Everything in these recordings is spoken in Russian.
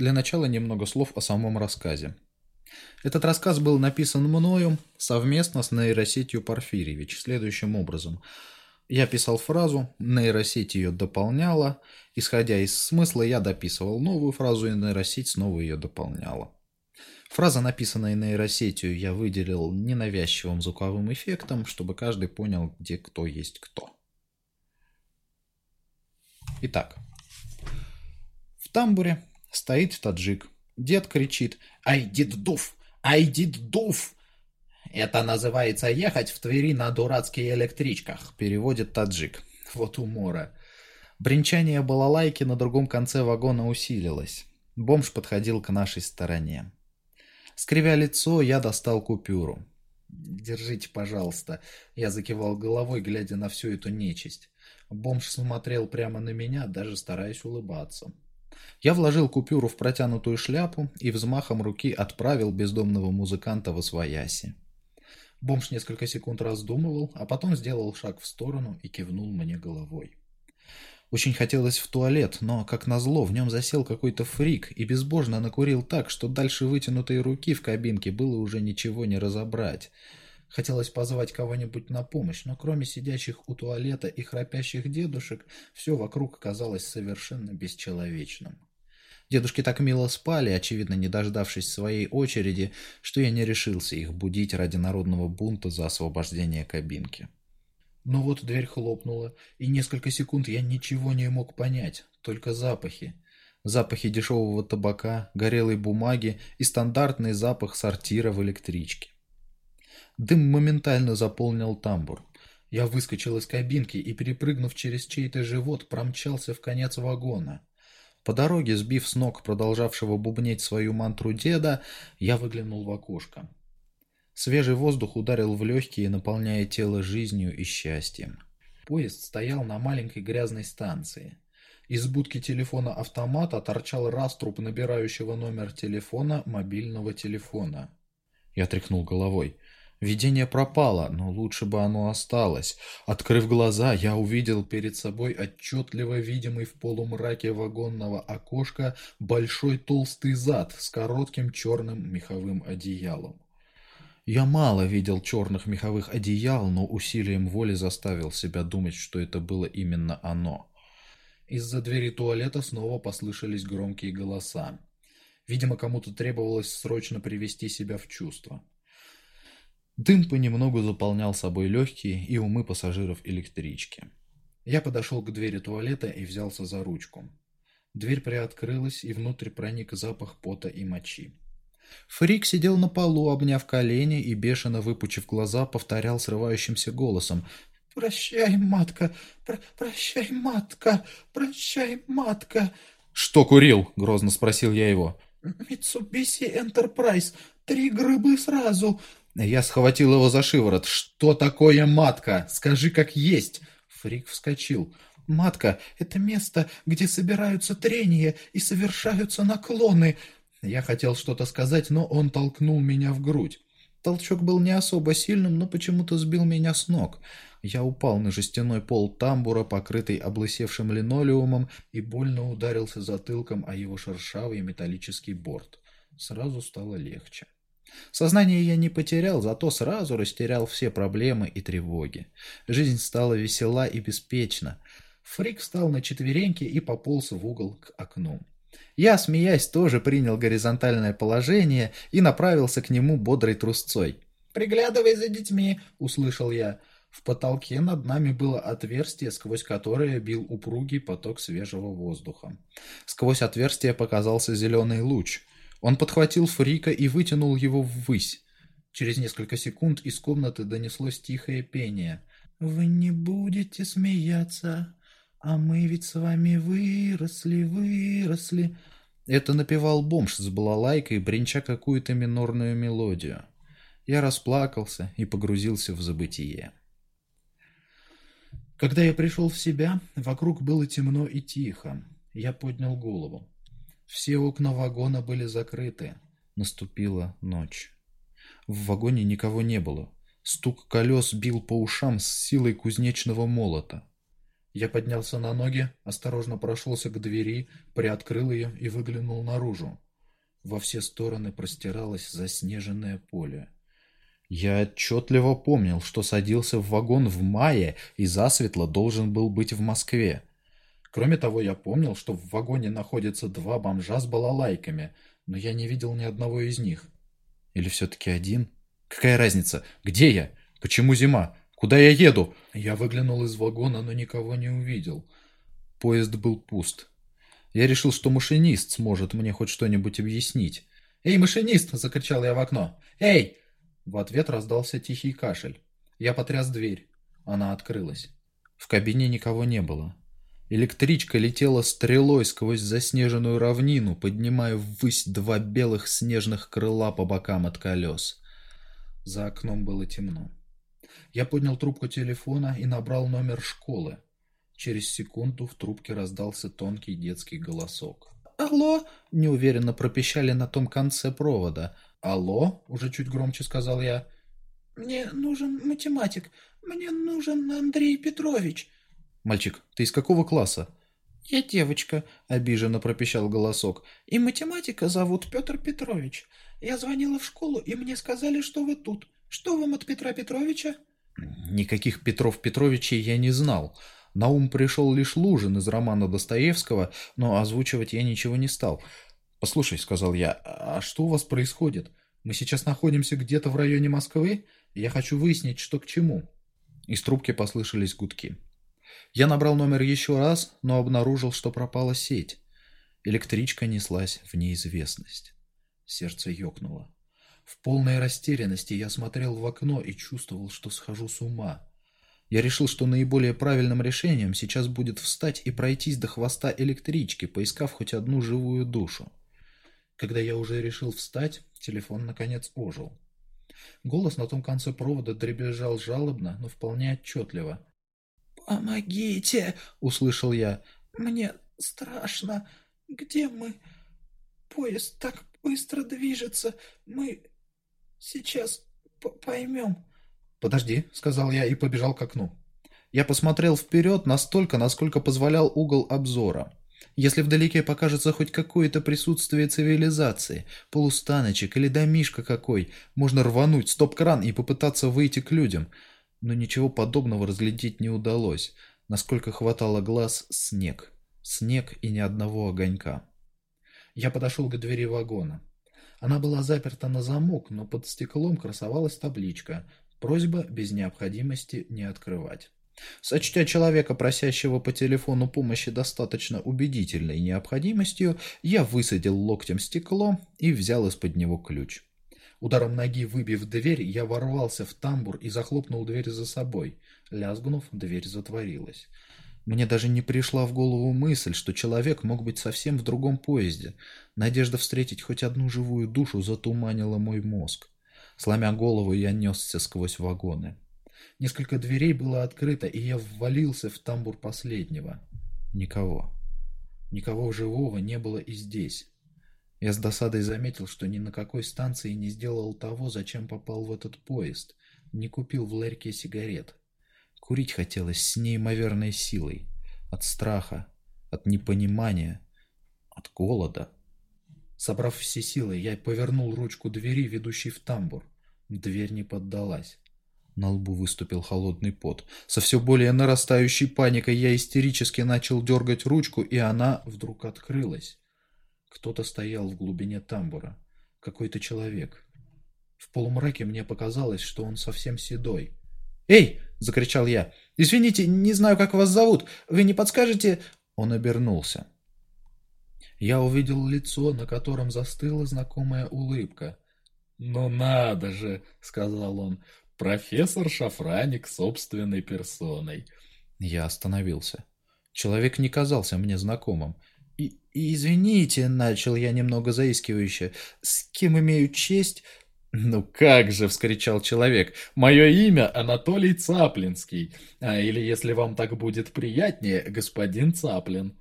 Для начала немного слов о самом рассказе. Этот рассказ был написан мною совместно с нейросетью Порфирьевич следующим образом. Я писал фразу, нейросеть ее дополняла, исходя из смысла я дописывал новую фразу, и нейросеть снова ее дополняла. Фраза, написанная нейросетью, я выделил ненавязчивым звуковым эффектом, чтобы каждый понял, где кто есть кто. Итак, в тамбуре стоит таджик. Дед кричит «Ай, дед дуф! Ай, дед дуф!» «Это называется ехать в Твери на дурацких электричках», переводит таджик. Вот умора. Бринчание балалайки на другом конце вагона усилилось. Бомж подходил к нашей стороне. Скривя лицо, я достал купюру. «Держите, пожалуйста». Я закивал головой, глядя на всю эту нечисть. Бомж смотрел прямо на меня, даже стараясь улыбаться. Я вложил купюру в протянутую шляпу и взмахом руки отправил бездомного музыканта в освояси. Бомж несколько секунд раздумывал, а потом сделал шаг в сторону и кивнул мне головой. Очень хотелось в туалет, но, как назло, в нем засел какой-то фрик и безбожно накурил так, что дальше вытянутой руки в кабинке было уже ничего не разобрать. Хотелось позвать кого-нибудь на помощь, но кроме сидящих у туалета и храпящих дедушек, все вокруг казалось совершенно бесчеловечным. Дедушки так мило спали, очевидно, не дождавшись своей очереди, что я не решился их будить ради народного бунта за освобождение кабинки. Но вот дверь хлопнула, и несколько секунд я ничего не мог понять, только запахи. Запахи дешевого табака, горелой бумаги и стандартный запах сортира в электричке. Дым моментально заполнил тамбур. Я выскочил из кабинки и, перепрыгнув через чей-то живот, промчался в конец вагона. По дороге, сбив с ног продолжавшего бубнеть свою мантру деда, я выглянул в окошко. Свежий воздух ударил в легкие, наполняя тело жизнью и счастьем. Поезд стоял на маленькой грязной станции. Из будки телефона-автомата торчал раструб набирающего номер телефона мобильного телефона. Я тряхнул головой. Видение пропало, но лучше бы оно осталось. Открыв глаза, я увидел перед собой отчетливо видимый в полумраке вагонного окошка большой толстый зад с коротким черным меховым одеялом. Я мало видел черных меховых одеял, но усилием воли заставил себя думать, что это было именно оно. Из-за двери туалета снова послышались громкие голоса. Видимо, кому-то требовалось срочно привести себя в чувство. Дым понемногу заполнял собой легкие и умы пассажиров электрички. Я подошел к двери туалета и взялся за ручку. Дверь приоткрылась, и внутрь проник запах пота и мочи. Фрик сидел на полу, обняв колени и, бешено выпучив глаза, повторял срывающимся голосом. «Прощай, матка! Про прощай, матка! Прощай, матка!» «Что курил?» — грозно спросил я его. «Митсубиси Энтерпрайз. Три грыбы сразу!» Я схватил его за шиворот. «Что такое матка? Скажи, как есть!» Фрик вскочил. «Матка — это место, где собираются трения и совершаются наклоны. Я хотел что-то сказать, но он толкнул меня в грудь. Толчок был не особо сильным, но почему-то сбил меня с ног. Я упал на жестяной пол тамбура, покрытый облысевшим линолеумом, и больно ударился затылком о его шершавый металлический борт. Сразу стало легче. Сознание я не потерял, зато сразу растерял все проблемы и тревоги. Жизнь стала весела и беспечна. Фрик встал на четвереньки и пополз в угол к окну. Я, смеясь, тоже принял горизонтальное положение и направился к нему бодрой трусцой. «Приглядывай за детьми», — услышал я. В потолке над нами было отверстие, сквозь которое бил упругий поток свежего воздуха. Сквозь отверстие показался зеленый луч. Он подхватил Фрика и вытянул его ввысь. Через несколько секунд из комнаты донеслось тихое пение. «Вы не будете смеяться, а мы ведь с вами выросли, выросли. Это напевал бомж с балалайкой, бренча какую-то минорную мелодию. Я расплакался и погрузился в забытие. Когда я пришел в себя, вокруг было темно и тихо. Я поднял голову. Все окна вагона были закрыты. Наступила ночь. В вагоне никого не было. Стук колес бил по ушам с силой кузнечного молота. Я поднялся на ноги, осторожно прошелся к двери, приоткрыл ее и выглянул наружу. Во все стороны простиралось заснеженное поле. Я отчетливо помнил, что садился в вагон в мае и засветло должен был быть в Москве. Кроме того, я помнил, что в вагоне находятся два бомжа с балалайками, но я не видел ни одного из них. Или все-таки один? Какая разница? Где я? Почему зима? Куда я еду? Я выглянул из вагона, но никого не увидел. Поезд был пуст. Я решил, что машинист сможет мне хоть что-нибудь объяснить. «Эй, машинист!» – закричал я в окно. «Эй!» В ответ раздался тихий кашель. Я потряс дверь. Она открылась. В кабине никого не было. Электричка летела стрелой сквозь заснеженную равнину, поднимая ввысь два белых снежных крыла по бокам от колес. За окном было темно. Я поднял трубку телефона и набрал номер школы. Через секунду в трубке раздался тонкий детский голосок. «Алло!» – неуверенно пропищали на том конце провода. «Алло!» – уже чуть громче сказал я. «Мне нужен математик. Мне нужен Андрей Петрович». «Мальчик, ты из какого класса?» «Я девочка», — обиженно пропищал голосок. «И математика зовут Петр Петрович. Я звонила в школу, и мне сказали, что вы тут. Что вам от Петра Петровича?» Никаких Петров Петровичей я не знал. На ум пришел лишь Лужин из романа Достоевского, но озвучивать я ничего не стал. «Послушай», — сказал я, — «а что у вас происходит? Мы сейчас находимся где-то в районе Москвы, я хочу выяснить, что к чему». Из трубки послышались гудки. Я набрал номер еще раз, но обнаружил, что пропала сеть. Электричка неслась в неизвестность. Сердце ёкнуло. В полной растерянности я смотрел в окно и чувствовал, что схожу с ума. Я решил, что наиболее правильным решением сейчас будет встать и пройтись до хвоста электрички, поискав хоть одну живую душу. Когда я уже решил встать, телефон наконец ожил. Голос на том конце провода дребезжал жалобно, но вполне отчетливо. «Помогите!» — услышал я. «Мне страшно. Где мы? Поезд так быстро движется. Мы Сейчас поймем. Подожди, сказал я и побежал к окну. Я посмотрел вперед настолько, насколько позволял угол обзора. Если вдалеке покажется хоть какое-то присутствие цивилизации, полустаночек или домишка какой, можно рвануть стоп-кран и попытаться выйти к людям. Но ничего подобного разглядеть не удалось. Насколько хватало глаз, снег. Снег и ни одного огонька. Я подошел к двери вагона. Она была заперта на замок, но под стеклом красовалась табличка «Просьба без необходимости не открывать». Сочтя человека, просящего по телефону помощи достаточно убедительной необходимостью, я высадил локтем стекло и взял из-под него ключ. Ударом ноги выбив дверь, я ворвался в тамбур и захлопнул дверь за собой. Лязгнув, дверь затворилась. Мне даже не пришла в голову мысль, что человек мог быть совсем в другом поезде. Надежда встретить хоть одну живую душу затуманила мой мозг. Сломя голову, я несся сквозь вагоны. Несколько дверей было открыто, и я ввалился в тамбур последнего. Никого. Никого живого не было и здесь. Я с досадой заметил, что ни на какой станции не сделал того, зачем попал в этот поезд. Не купил в ларьке сигарет. Курить хотелось с неимоверной силой. От страха, от непонимания, от голода. Собрав все силы, я повернул ручку двери, ведущей в тамбур. Дверь не поддалась. На лбу выступил холодный пот. Со все более нарастающей паникой я истерически начал дергать ручку, и она вдруг открылась. Кто-то стоял в глубине тамбура. Какой-то человек. В полумраке мне показалось, что он совсем седой. «Эй!» — закричал я. «Извините, не знаю, как вас зовут. Вы не подскажете...» Он обернулся. Я увидел лицо, на котором застыла знакомая улыбка. «Ну надо же!» — сказал он. «Профессор Шафраник собственной персоной». Я остановился. Человек не казался мне знакомым. И, «Извините», — начал я немного заискивающе, — «с кем имею честь?» «Ну как же!» — вскричал человек. «Мое имя Анатолий Цаплинский. А, или, если вам так будет приятнее, господин Цаплин».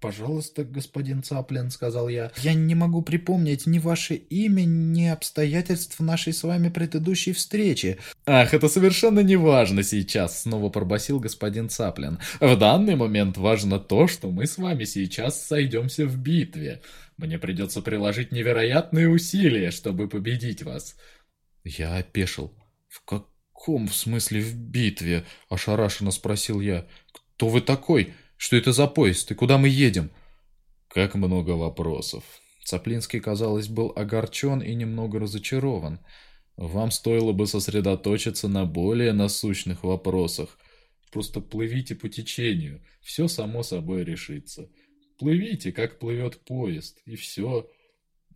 «Пожалуйста, господин Цаплин», — сказал я. «Я не могу припомнить ни ваше имя, ни обстоятельств нашей с вами предыдущей встречи». «Ах, это совершенно не важно сейчас», — снова пробасил господин Цаплин. «В данный момент важно то, что мы с вами сейчас сойдемся в битве. Мне придется приложить невероятные усилия, чтобы победить вас». Я опешил. «В каком смысле в битве?» – ошарашенно спросил я. «Кто вы такой? Что это за поезд? И куда мы едем?» «Как много вопросов». Цаплинский, казалось, был огорчен и немного разочарован. «Вам стоило бы сосредоточиться на более насущных вопросах. Просто плывите по течению, все само собой решится. Плывите, как плывет поезд, и все».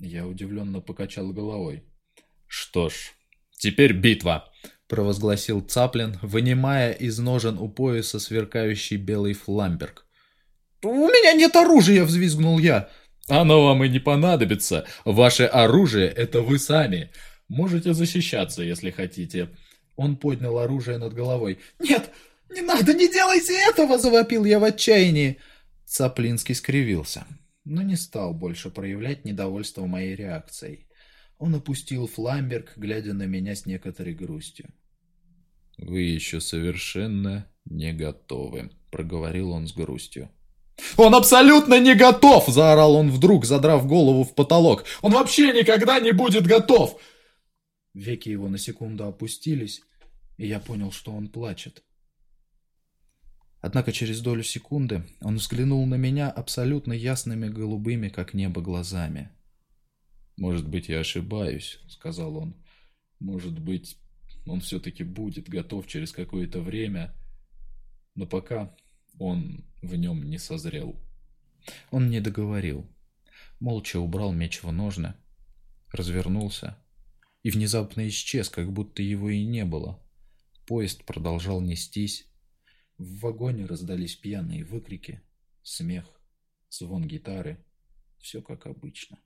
Я удивленно покачал головой. «Что ж, теперь битва!» – провозгласил Цаплин, вынимая из ножен у пояса сверкающий белый фламберг. «У меня нет оружия!» – взвизгнул я. «Оно вам и не понадобится. Ваше оружие – это вы сами. Можете защищаться, если хотите». Он поднял оружие над головой. «Нет, не надо, не делайте этого!» – завопил я в отчаянии. Цаплинский скривился, но не стал больше проявлять недовольство моей реакцией. Он опустил фламберг, глядя на меня с некоторой грустью. «Вы еще совершенно не готовы», — проговорил он с грустью. «Он абсолютно не готов!» — заорал он вдруг, задрав голову в потолок. «Он вообще никогда не будет готов!» Веки его на секунду опустились, и я понял, что он плачет. Однако через долю секунды он взглянул на меня абсолютно ясными голубыми, как небо, глазами. «Может быть, я ошибаюсь», — сказал он. «Может быть, он все-таки будет готов через какое-то время, но пока он в нем не созрел». Он не договорил. Молча убрал меч в ножны, развернулся и внезапно исчез, как будто его и не было. Поезд продолжал нестись. В вагоне раздались пьяные выкрики, смех, звон гитары. Все как обычно.